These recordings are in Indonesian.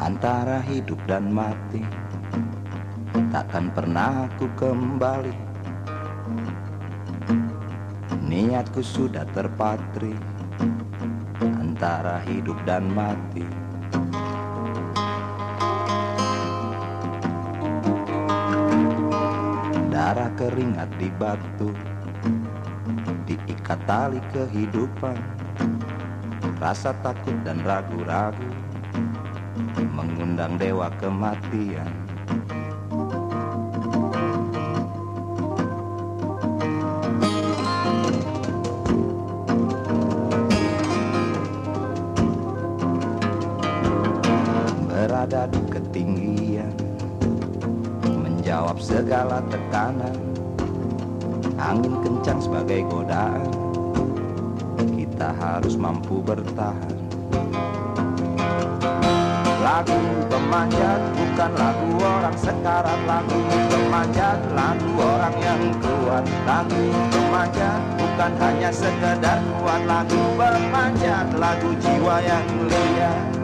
antara hidup dan mati Takkan pernah aku kembali. Niatku sudah terpatri Antara hidup dan mati. Darah keringat di batu Diikat tali kehidupan. Rasa takut dan ragu-ragu Mengundang dewa kematian Berada di ketinggian Menjawab segala tekanan. Angin kencang sebagai godaan Kita harus mampu bertahan. Lagu pemanjat bukan lagu orang sekarang Lagu pemanjat lagu orang yang kuat. Lagu pemanjat bukan hanya sekedar kuat. Lagu pemanjat lagu jiwa yang liar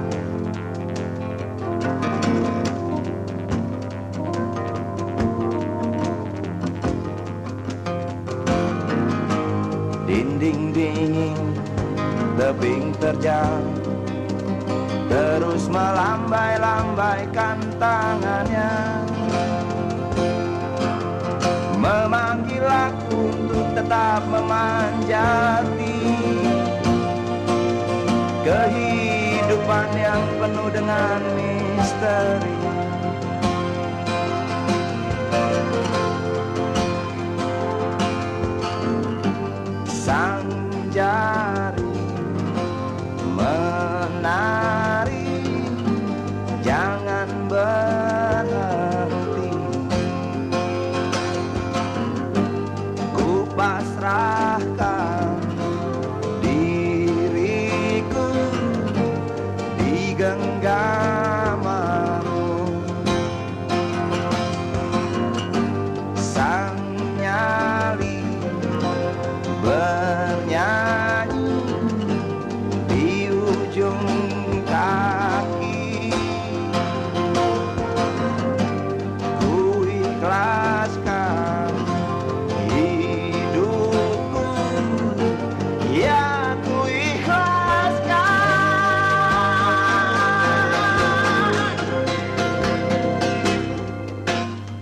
Dinding dingin, tebing terjal. Terus melambai-lambaikan tangannya. Memanggil aku untuk tetap memanjati Kehidupan yang penuh dengan misteri Jangan berhenti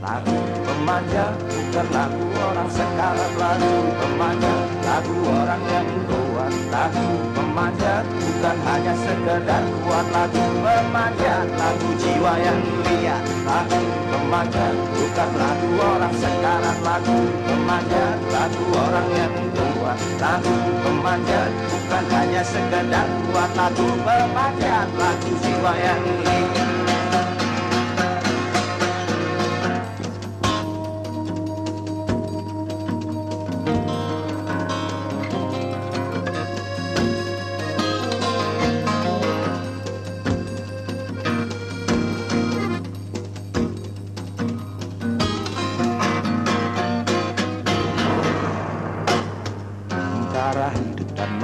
Lagu pemanja bukan lagu orang sekarang. Lagu pemanja lagu orang yang kuat Lagu pemanja bukan hanya sekedar kuat Lagu pemanja lagu jiwa yang liar Lagu pemanja bukan lagu orang sekarang. Lagu pemanja lagu orang yang kuat Lagu pemanja bukan hanya sekedar kuat Lagu pemanja lagu jiwa yang liar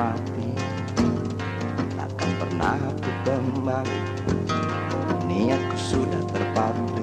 mati. Takkan pernah aku kembali. Niatku sudah terpatri